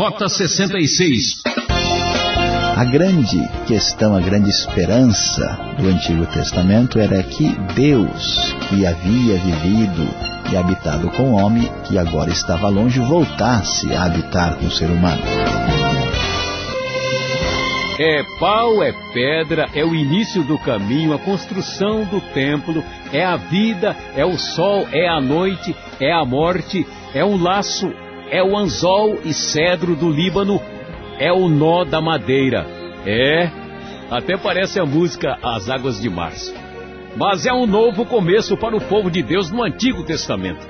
Rota 66. A grande questão, a grande esperança do Antigo Testamento era que Deus, que havia vivido e habitado com o homem, que agora estava longe, voltasse a habitar com o ser humano. É pau, é pedra, é o início do caminho, a construção do templo, é a vida, é o sol, é a noite, é a morte, é o laço, é o anzol e cedro do Líbano, é o nó da madeira. É, até parece a música As Águas de Março. Mas é um novo começo para o povo de Deus no Antigo Testamento.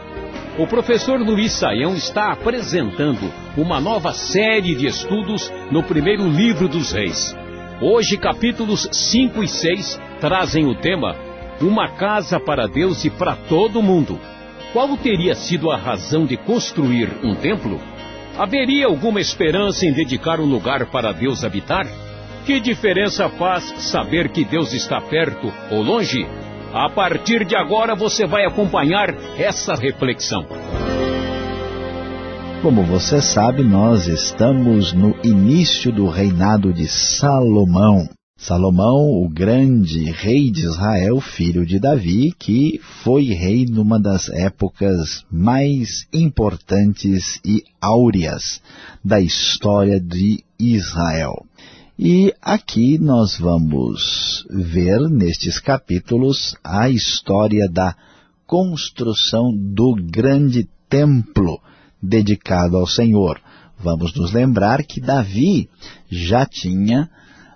O professor Luiz Saião está apresentando uma nova série de estudos no primeiro livro dos reis. Hoje, capítulos 5 e 6 trazem o tema Uma casa para Deus e para todo mundo. Qual teria sido a razão de construir um templo? Haveria alguma esperança em dedicar um lugar para Deus habitar? Que diferença faz saber que Deus está perto ou longe? A partir de agora você vai acompanhar essa reflexão. Como você sabe, nós estamos no início do reinado de Salomão. Salomão, o grande rei de Israel, filho de Davi, que foi rei numa das épocas mais importantes e áureas da história de Israel. E aqui nós vamos ver nestes capítulos a história da construção do grande templo dedicado ao Senhor. Vamos nos lembrar que Davi já tinha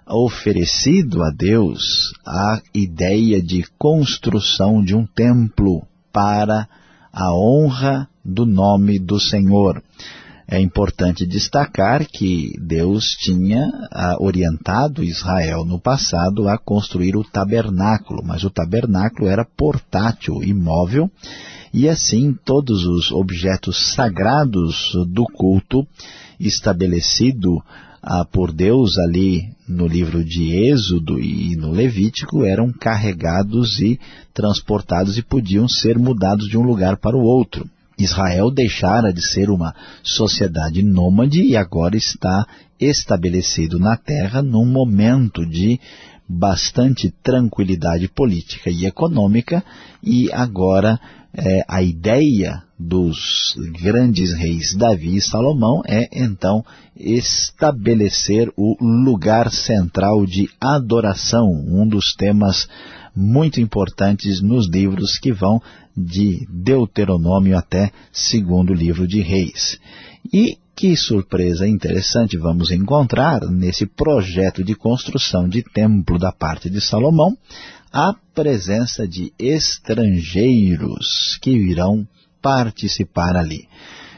oferecido a Deus a ideia de construção de um templo para a honra do nome do Senhor. É importante destacar que Deus tinha ah, orientado Israel no passado a construir o tabernáculo, mas o tabernáculo era portátil, imóvel, e assim todos os objetos sagrados do culto estabelecido ah, por Deus ali no livro de Êxodo e no Levítico eram carregados e transportados e podiam ser mudados de um lugar para o outro. Israel deixara de ser uma sociedade nômade e agora está estabelecido na terra num momento de bastante tranquilidade política e econômica e agora é, a ideia dos grandes reis Davi e Salomão é então estabelecer o lugar central de adoração, um dos temas muito importantes nos livros que vão de Deuteronômio até segundo livro de Reis. E que surpresa interessante vamos encontrar nesse projeto de construção de templo da parte de Salomão, a presença de estrangeiros que virão participar ali.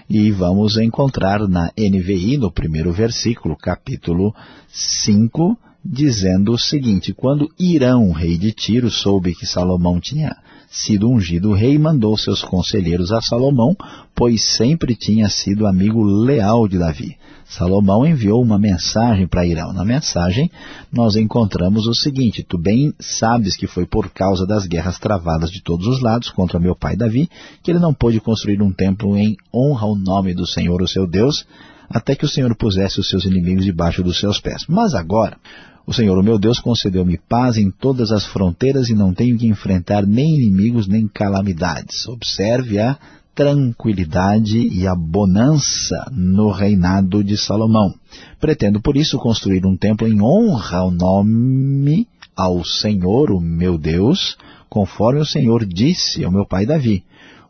E vamos encontrar na NVI, no primeiro versículo, capítulo 5, dizendo o seguinte, quando Irão, rei de Tiro, soube que Salomão tinha sido ungido rei, mandou seus conselheiros a Salomão, pois sempre tinha sido amigo leal de Davi. Salomão enviou uma mensagem para Irão. Na mensagem, nós encontramos o seguinte, Tu bem sabes que foi por causa das guerras travadas de todos os lados contra meu pai Davi, que ele não pôde construir um templo em honra ao nome do Senhor, o seu Deus, até que o Senhor pusesse os seus inimigos debaixo dos seus pés. Mas agora, o Senhor, o meu Deus, concedeu-me paz em todas as fronteiras e não tenho que enfrentar nem inimigos nem calamidades. Observe a tranquilidade e a bonança no reinado de Salomão. Pretendo, por isso, construir um templo em honra ao nome ao Senhor, o meu Deus, conforme o Senhor disse ao meu pai Davi.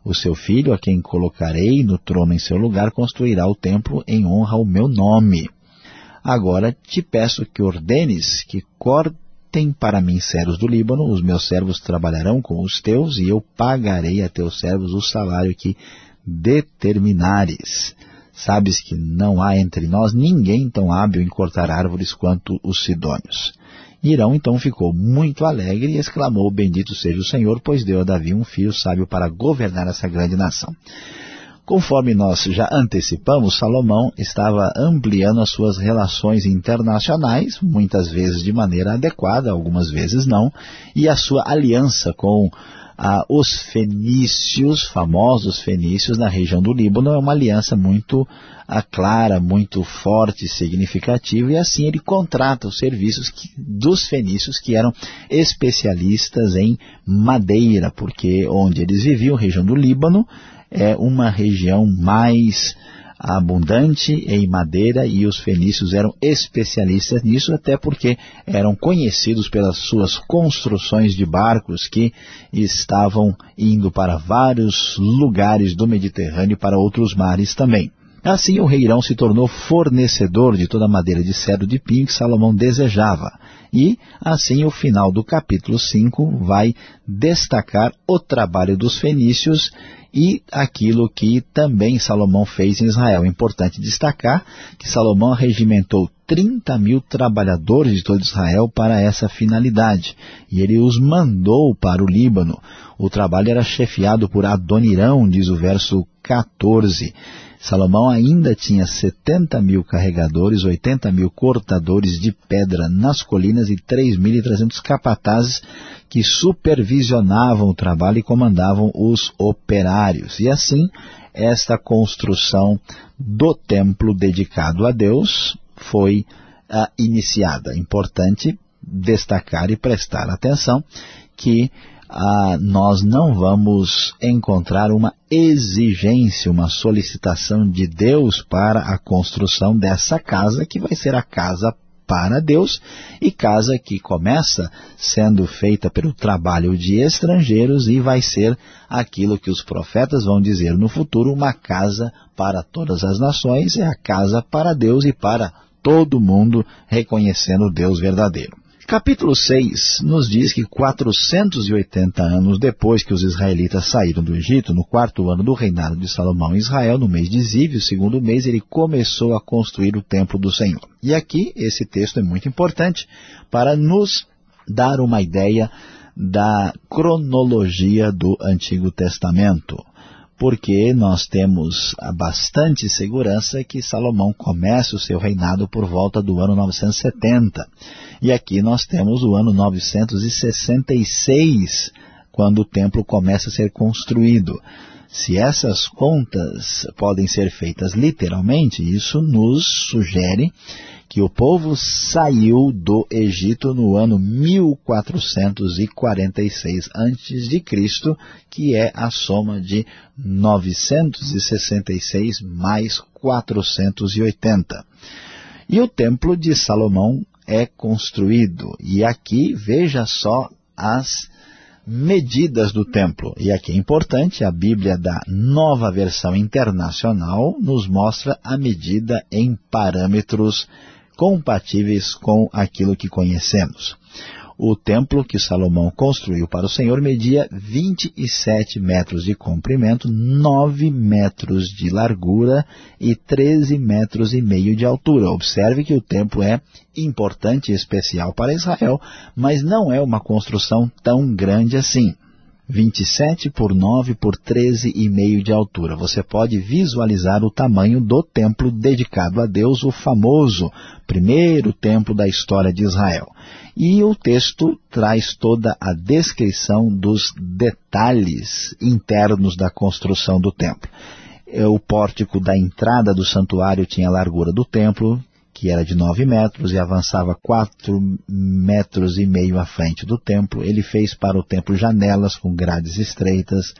O seu filho, a quem colocarei no trono em seu lugar, construirá o templo em honra ao meu nome. Agora te peço que ordenes que cortem para mim servos do Líbano, os meus servos trabalharão com os teus, e eu pagarei a teus servos o salário que determinares. Sabes que não há entre nós ninguém tão hábil em cortar árvores quanto os sidônios. Irão então ficou muito alegre e exclamou, bendito seja o Senhor, pois deu a Davi um filho sábio para governar essa grande nação. Conforme nós já antecipamos, Salomão estava ampliando as suas relações internacionais, muitas vezes de maneira adequada, algumas vezes não, e a sua aliança com ah, os fenícios, famosos fenícios na região do Líbano, é uma aliança muito ah, clara, muito forte, significativa, e assim ele contrata os serviços que, dos fenícios que eram especialistas em madeira, porque onde eles viviam, região do Líbano, é uma região mais abundante em madeira e os fenícios eram especialistas nisso, até porque eram conhecidos pelas suas construções de barcos que estavam indo para vários lugares do Mediterrâneo e para outros mares também. Assim o rei Irão se tornou fornecedor de toda a madeira de cedro de pinho que Salomão desejava. E, assim, o final do capítulo 5 vai destacar o trabalho dos fenícios e aquilo que também Salomão fez em Israel. É importante destacar que Salomão regimentou 30 mil trabalhadores de todo Israel para essa finalidade. E ele os mandou para o Líbano. O trabalho era chefiado por Adonirão, diz o verso 14. Salomão ainda tinha 70 mil carregadores, 80 mil cortadores de pedra nas colinas e 3.300 capatazes que supervisionavam o trabalho e comandavam os operários. E assim, esta construção do templo dedicado a Deus foi uh, iniciada. Importante destacar e prestar atenção que ah, nós não vamos encontrar uma exigência, uma solicitação de Deus para a construção dessa casa, que vai ser a casa para Deus, e casa que começa sendo feita pelo trabalho de estrangeiros e vai ser aquilo que os profetas vão dizer no futuro, uma casa para todas as nações, é a casa para Deus e para todo mundo reconhecendo o Deus verdadeiro. Capítulo 6 nos diz que 480 anos depois que os israelitas saíram do Egito, no quarto ano do reinado de Salomão em Israel, no mês de Ziv, o segundo mês, ele começou a construir o templo do Senhor. E aqui, esse texto é muito importante para nos dar uma ideia da cronologia do Antigo Testamento porque nós temos bastante segurança que Salomão começa o seu reinado por volta do ano 970. E aqui nós temos o ano 966, quando o templo começa a ser construído. Se essas contas podem ser feitas literalmente, isso nos sugere que o povo saiu do Egito no ano 1446 a.C., que é a soma de 966 mais 480. E o templo de Salomão é construído. E aqui veja só as medidas do templo. E aqui é importante, a Bíblia da nova versão internacional nos mostra a medida em parâmetros compatíveis com aquilo que conhecemos. O templo que Salomão construiu para o Senhor media 27 metros de comprimento, 9 metros de largura e 13 metros e meio de altura. Observe que o templo é importante e especial para Israel, mas não é uma construção tão grande assim. 27 por 9 por 13,5 de altura. Você pode visualizar o tamanho do templo dedicado a Deus, o famoso primeiro templo da história de Israel. E o texto traz toda a descrição dos detalhes internos da construção do templo. É, o pórtico da entrada do santuário tinha a largura do templo, que era de 9 metros e avançava 4 metros e meio à frente do templo. Ele fez para o templo janelas com grades estreitas.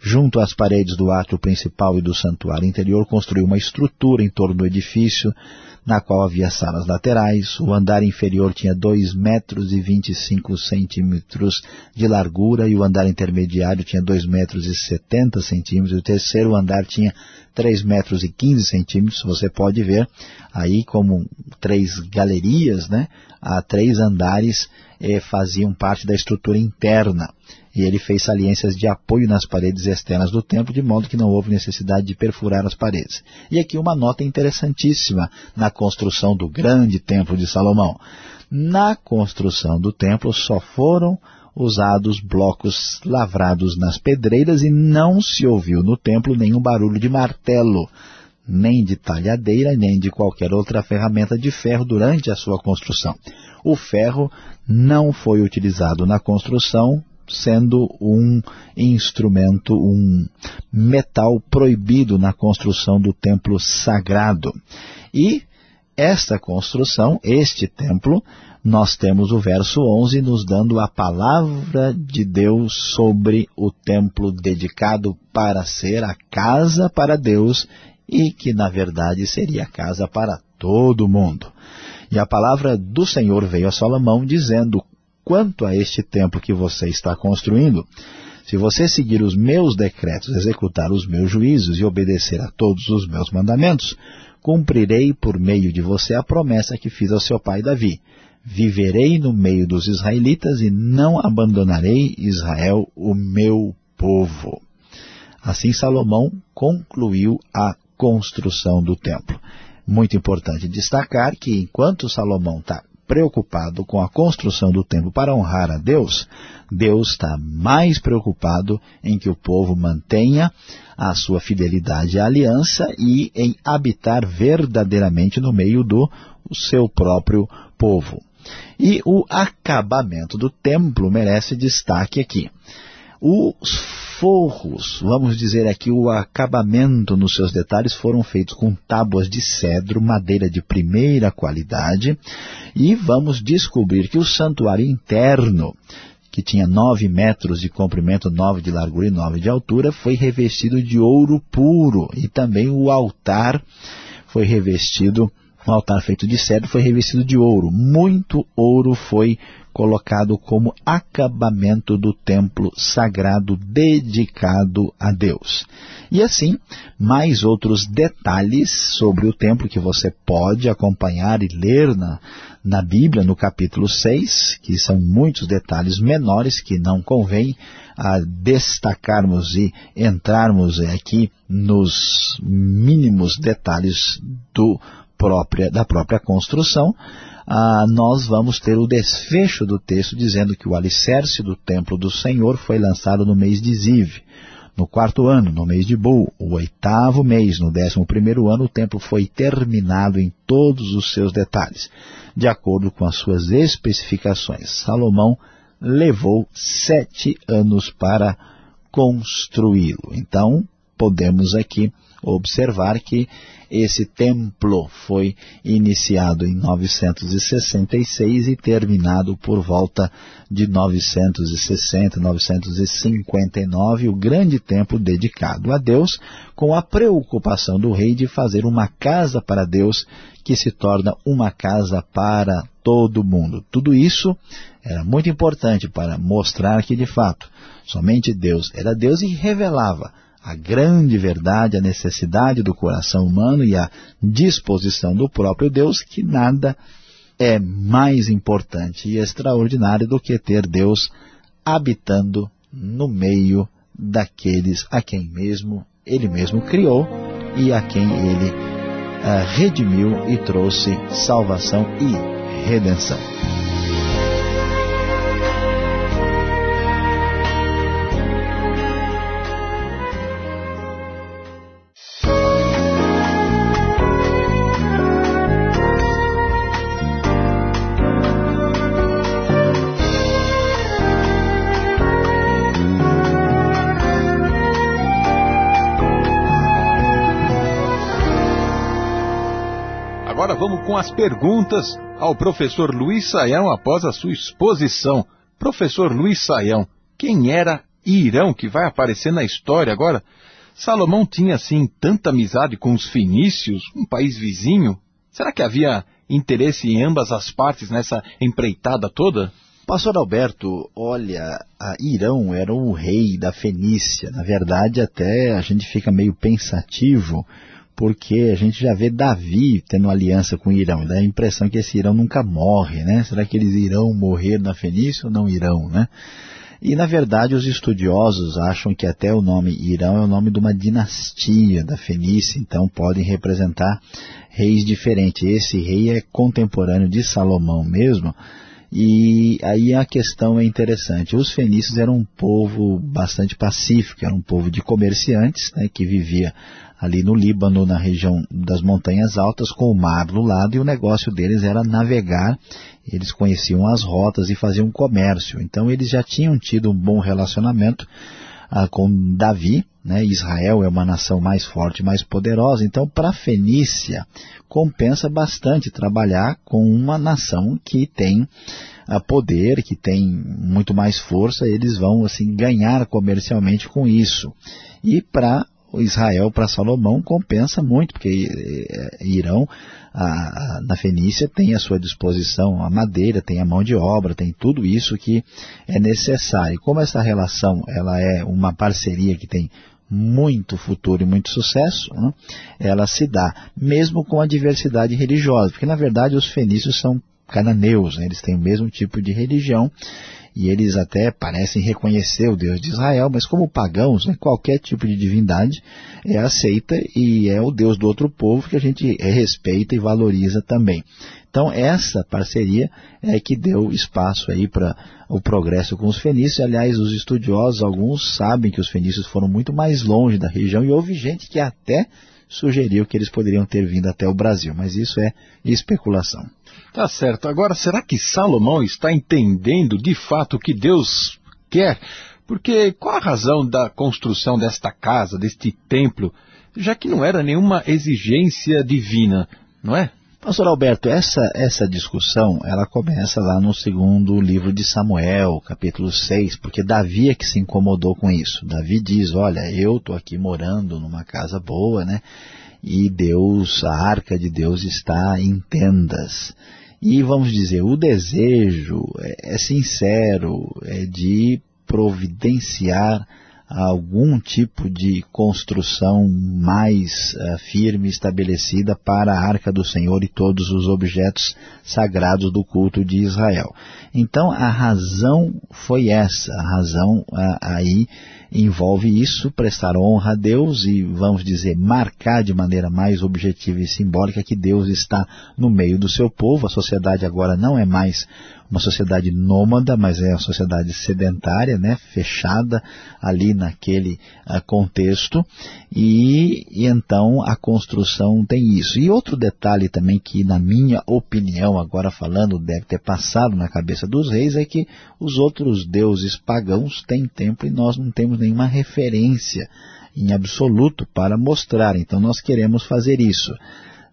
Junto às paredes do átrio principal e do santuário interior, construiu uma estrutura em torno do edifício, na qual havia salas laterais. O andar inferior tinha 2 metros e 25 centímetros de largura e o andar intermediário tinha 2 metros e 70 centímetros. O terceiro andar tinha 3 metros e 15 centímetros. Você pode ver aí como três galerias, né? A três andares eh, faziam parte da estrutura interna e ele fez saliências de apoio nas paredes externas do templo, de modo que não houve necessidade de perfurar as paredes. E aqui uma nota interessantíssima na construção do grande templo de Salomão. Na construção do templo só foram usados blocos lavrados nas pedreiras e não se ouviu no templo nenhum barulho de martelo, nem de talhadeira, nem de qualquer outra ferramenta de ferro durante a sua construção. O ferro não foi utilizado na construção sendo um instrumento, um metal proibido na construção do templo sagrado. E esta construção, este templo, nós temos o verso 11 nos dando a palavra de Deus sobre o templo dedicado para ser a casa para Deus e que na verdade seria a casa para todo mundo. E a palavra do Senhor veio a Salomão dizendo, quanto a este templo que você está construindo, se você seguir os meus decretos, executar os meus juízos e obedecer a todos os meus mandamentos, cumprirei por meio de você a promessa que fiz ao seu pai Davi. Viverei no meio dos israelitas e não abandonarei Israel, o meu povo. Assim Salomão concluiu a construção do templo. Muito importante destacar que enquanto Salomão está preocupado com a construção do templo para honrar a Deus, Deus está mais preocupado em que o povo mantenha a sua fidelidade à aliança e em habitar verdadeiramente no meio do seu próprio povo. E o acabamento do templo merece destaque aqui. Os forros, vamos dizer aqui, o acabamento nos seus detalhes foram feitos com tábuas de cedro, madeira de primeira qualidade, e vamos descobrir que o santuário interno, que tinha nove metros de comprimento, nove de largura e nove de altura, foi revestido de ouro puro, e também o altar foi revestido um altar feito de cedro foi revestido de ouro. Muito ouro foi colocado como acabamento do templo sagrado dedicado a Deus. E assim, mais outros detalhes sobre o templo que você pode acompanhar e ler na, na Bíblia, no capítulo 6, que são muitos detalhes menores que não convém a destacarmos e entrarmos aqui nos mínimos detalhes do própria, da própria construção, ah, nós vamos ter o desfecho do texto dizendo que o alicerce do templo do Senhor foi lançado no mês de Ziv. No quarto ano, no mês de Bul, o oitavo mês, no décimo primeiro ano, o templo foi terminado em todos os seus detalhes, de acordo com as suas especificações. Salomão levou sete anos para construí-lo. Então, podemos aqui observar que esse templo foi iniciado em 966 e terminado por volta de 960, 959, o grande templo dedicado a Deus, com a preocupação do rei de fazer uma casa para Deus que se torna uma casa para todo mundo. Tudo isso era muito importante para mostrar que, de fato, somente Deus era Deus e revelava a grande verdade, a necessidade do coração humano e a disposição do próprio Deus, que nada é mais importante e extraordinário do que ter Deus habitando no meio daqueles a quem mesmo ele mesmo criou e a quem ele uh, redimiu e trouxe salvação e redenção. Vamos com as perguntas ao professor Luiz Saião após a sua exposição. Professor Luiz Saião, quem era Irão que vai aparecer na história agora? Salomão tinha, assim, tanta amizade com os fenícios, um país vizinho? Será que havia interesse em ambas as partes nessa empreitada toda? Pastor Alberto, olha, Irão era o rei da Fenícia. Na verdade, até a gente fica meio pensativo porque a gente já vê Davi tendo aliança com Irão, dá a impressão que esse Irão nunca morre, né? Será que eles irão morrer na Fenícia ou não irão, né? E, na verdade, os estudiosos acham que até o nome Irão é o nome de uma dinastia da Fenícia, então podem representar reis diferentes. Esse rei é contemporâneo de Salomão mesmo, E aí a questão é interessante. Os fenícios eram um povo bastante pacífico, era um povo de comerciantes, né, que vivia ali no Líbano, na região das montanhas altas, com o mar do lado, e o negócio deles era navegar, eles conheciam as rotas e faziam comércio. Então eles já tinham tido um bom relacionamento ah, com Davi, né? Israel é uma nação mais forte, mais poderosa, então para a Fenícia compensa bastante trabalhar com uma nação que tem ah, poder, que tem muito mais força, eles vão assim ganhar comercialmente com isso. E para Israel, para Salomão, compensa muito, porque eh, Irão, a, a, na Fenícia, tem à sua disposição a madeira, tem a mão de obra, tem tudo isso que é necessário. Como essa relação ela é uma parceria que tem muito futuro e muito sucesso, né, ela se dá, mesmo com a diversidade religiosa, porque na verdade os fenícios são cananeus, né, eles têm o mesmo tipo de religião, e eles até parecem reconhecer o Deus de Israel, mas como pagãos, né, qualquer tipo de divindade é aceita e é o Deus do outro povo que a gente respeita e valoriza também. Então essa parceria é que deu espaço aí para o progresso com os fenícios. Aliás, os estudiosos, alguns sabem que os fenícios foram muito mais longe da região e houve gente que até sugeriu que eles poderiam ter vindo até o Brasil, mas isso é especulação. Tá certo. Agora, será que Salomão está entendendo de fato o que Deus quer? Porque qual a razão da construção desta casa, deste templo, já que não era nenhuma exigência divina, não é? Pastor Alberto, essa, essa discussão, ela começa lá no segundo livro de Samuel, capítulo 6, porque Davi é que se incomodou com isso. Davi diz, olha, eu estou aqui morando numa casa boa, né? E Deus, a arca de Deus está em tendas. E vamos dizer, o desejo é, é sincero, é de providenciar algum tipo de construção mais uh, firme estabelecida para a Arca do Senhor e todos os objetos sagrados do culto de Israel. Então a razão foi essa, a razão uh, aí envolve isso, prestar honra a Deus e, vamos dizer, marcar de maneira mais objetiva e simbólica que Deus está no meio do seu povo. A sociedade agora não é mais uma sociedade nômada, mas é uma sociedade sedentária, né, fechada ali naquele uh, contexto, e, e, então a construção tem isso. E outro detalhe também que, na minha opinião, agora falando, deve ter passado na cabeça dos reis, é que os outros deuses pagãos têm templo e nós não temos nenhuma referência em absoluto para mostrar, então nós queremos fazer isso.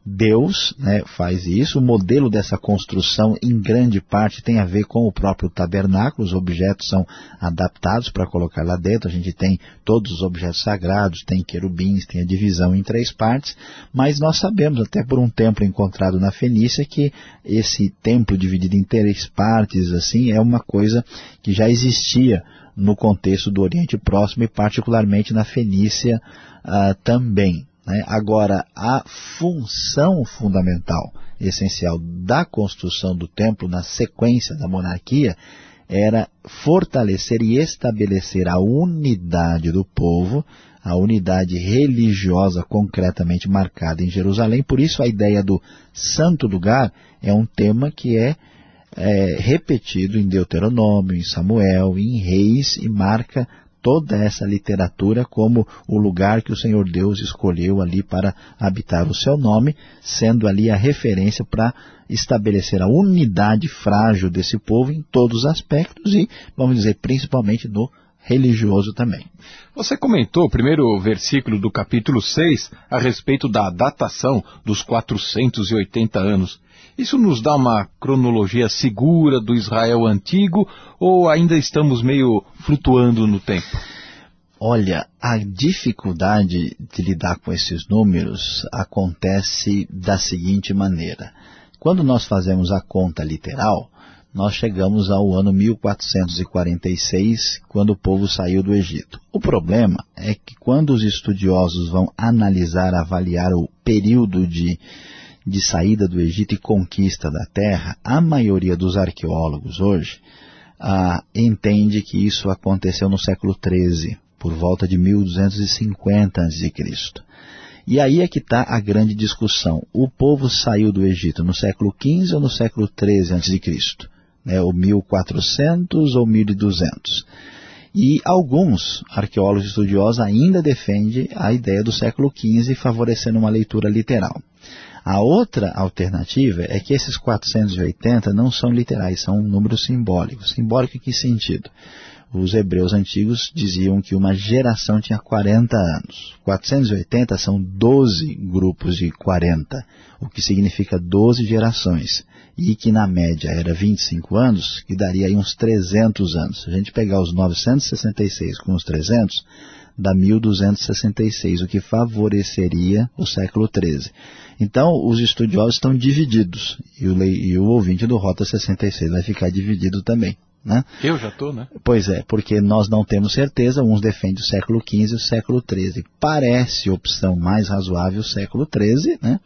Deus né, faz isso, o modelo dessa construção em grande parte tem a ver com o próprio tabernáculo, os objetos são adaptados para colocar lá dentro, a gente tem todos os objetos sagrados, tem querubins, tem a divisão em três partes, mas nós sabemos até por um templo encontrado na Fenícia que esse templo dividido em três partes assim é uma coisa que já existia no contexto do Oriente Próximo e particularmente na Fenícia uh, também. Né? Agora, a função fundamental, essencial da construção do templo na sequência da monarquia era fortalecer e estabelecer a unidade do povo, a unidade religiosa concretamente marcada em Jerusalém. Por isso a ideia do santo lugar é um tema que é, é repetido em Deuteronômio, em Samuel, em Reis e marca toda essa literatura como o lugar que o Senhor Deus escolheu ali para habitar o seu nome, sendo ali a referência para estabelecer a unidade frágil desse povo em todos os aspectos e, vamos dizer, principalmente no religioso também. Você comentou o primeiro versículo do capítulo 6 a respeito da datação dos 480 anos. Isso nos dá uma cronologia segura do Israel antigo ou ainda estamos meio flutuando no tempo? Olha, a dificuldade de lidar com esses números acontece da seguinte maneira. Quando nós fazemos a conta literal, nós chegamos ao ano 1446, quando o povo saiu do Egito. O problema é que quando os estudiosos vão analisar, avaliar o período de de saída do Egito e conquista da terra, a maioria dos arqueólogos hoje ah, entende que isso aconteceu no século XIII, por volta de 1250 a.C. E aí é que está a grande discussão. O povo saiu do Egito no século XV ou no século XIII a.C.? Né, ou 1400 ou 1200. E alguns arqueólogos estudiosos ainda defendem a ideia do século XV, favorecendo uma leitura literal. A outra alternativa é que esses 480 não são literais, são números simbólicos. Simbólico em que sentido? Os hebreus antigos diziam que uma geração tinha 40 anos. 480 são 12 grupos de 40, o que significa 12 gerações e que na média era 25 anos, que daria aí uns 300 anos. Se a gente pegar os 966 com os 300, dá 1266, o que favoreceria o século XIII. Então, os estudiosos estão divididos, e o, e o ouvinte do Rota 66 vai ficar dividido também. Né? Eu já estou, né? Pois é, porque nós não temos certeza, uns defendem o século XV e o século XIII. Parece opção mais razoável o século XIII, né?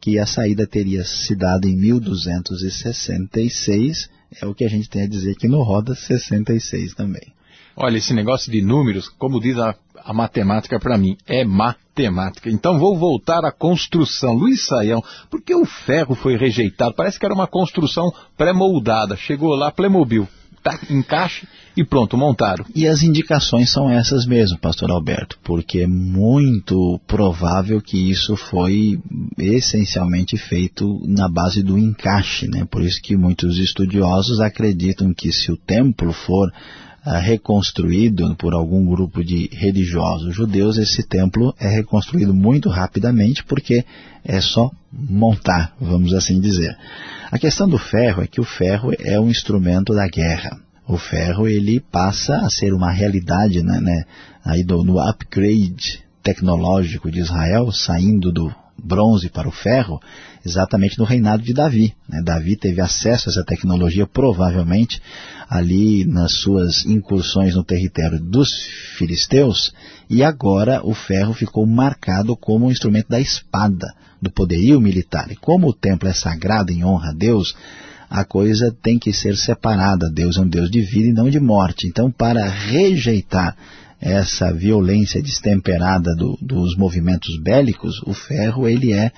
que a saída teria se dado em 1266, é o que a gente tem a dizer aqui no Roda 66 também. Olha, esse negócio de números, como diz a, a matemática para mim, é matemática. Então vou voltar à construção. Luiz Saião, por que o ferro foi rejeitado? Parece que era uma construção pré-moldada. Chegou lá, Playmobil encaixe e pronto, montaram. E as indicações são essas mesmo, pastor Alberto, porque é muito provável que isso foi essencialmente feito na base do encaixe, né? Por isso que muitos estudiosos acreditam que se o templo for ah, reconstruído por algum grupo de religiosos judeus, esse templo é reconstruído muito rapidamente porque é só montar, vamos assim dizer. A questão do ferro é que o ferro é um instrumento da guerra. O ferro ele passa a ser uma realidade né, né, aí do, no upgrade tecnológico de Israel, saindo do bronze para o ferro, exatamente no reinado de Davi. Né? Davi teve acesso a essa tecnologia provavelmente ali nas suas incursões no território dos filisteus e agora o ferro ficou marcado como um instrumento da espada, do poderio militar. E como o templo é sagrado em honra a Deus, a coisa tem que ser separada. Deus é um Deus de vida e não de morte. Então, para rejeitar essa violência destemperada do, dos movimentos bélicos, o ferro ele é,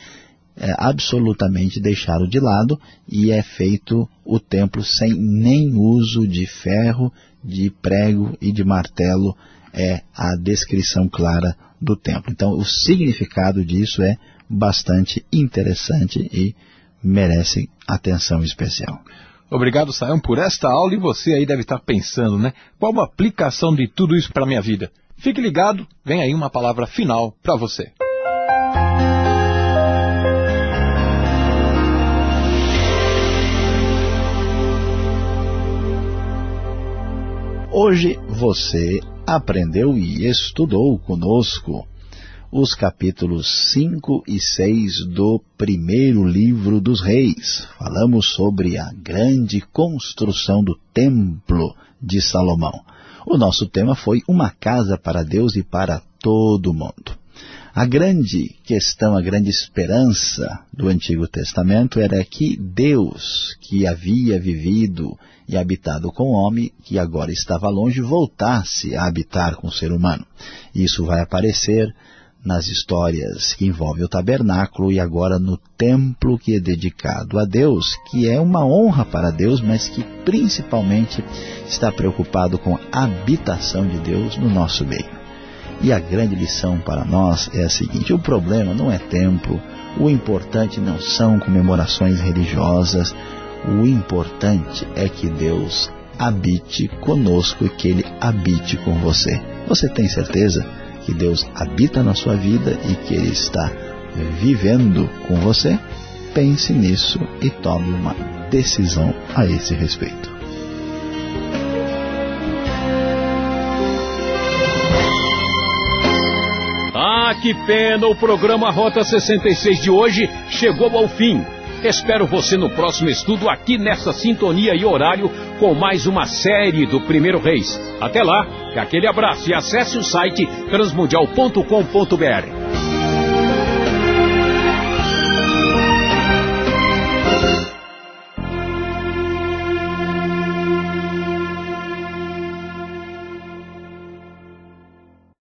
é absolutamente deixado de lado e é feito o templo sem nem uso de ferro, de prego e de martelo, é a descrição clara do templo. Então, o significado disso é bastante interessante e merece atenção especial. Obrigado, Sayão, por esta aula e você aí deve estar pensando, né? Qual a aplicação de tudo isso para a minha vida? Fique ligado, vem aí uma palavra final para você. Hoje você aprendeu e estudou conosco os capítulos 5 e 6 do primeiro livro dos reis. Falamos sobre a grande construção do templo de Salomão. O nosso tema foi uma casa para Deus e para todo mundo. A grande questão, a grande esperança do Antigo Testamento era que Deus, que havia vivido e habitado com o homem, que agora estava longe, voltasse a habitar com o ser humano. Isso vai aparecer nas histórias que envolvem o tabernáculo e agora no templo que é dedicado a Deus, que é uma honra para Deus, mas que principalmente está preocupado com a habitação de Deus no nosso meio. E a grande lição para nós é a seguinte, o problema não é templo, o importante não são comemorações religiosas, o importante é que Deus habite conosco e que Ele habite com você. Você tem certeza? Que Deus habita na sua vida e que Ele está vivendo com você, pense nisso e tome uma decisão a esse respeito. Ah, que pena! O programa Rota 66 de hoje chegou ao fim. Espero você no próximo estudo aqui nessa sintonia e horário com mais uma série do Primeiro Reis. Até lá, aquele abraço e acesse o site transmundial.com.br.